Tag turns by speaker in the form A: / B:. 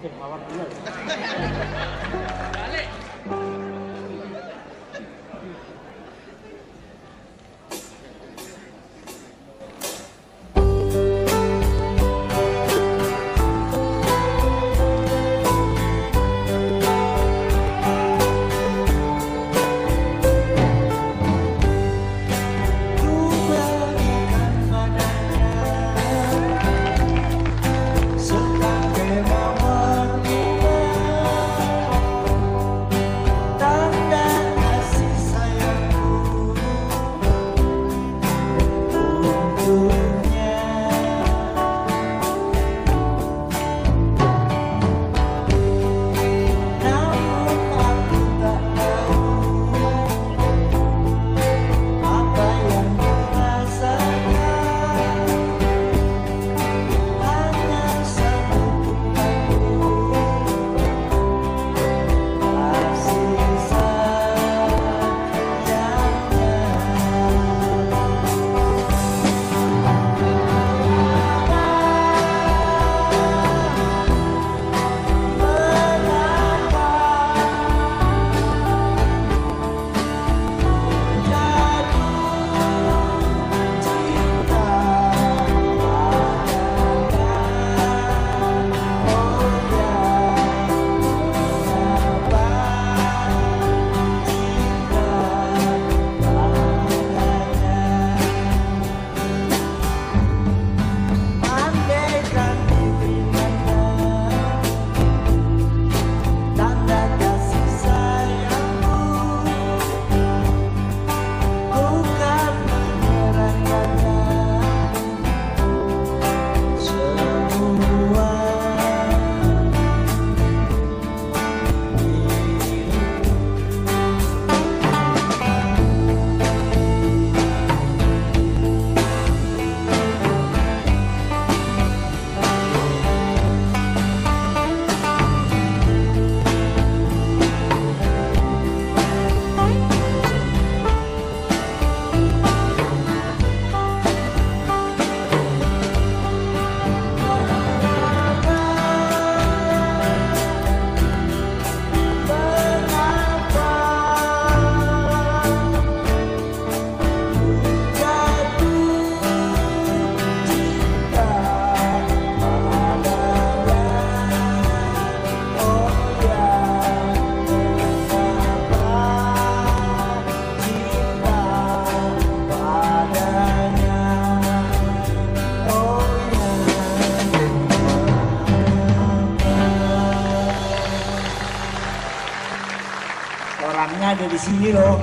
A: Dale. orangnya ada di sini loh.